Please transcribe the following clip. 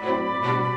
Música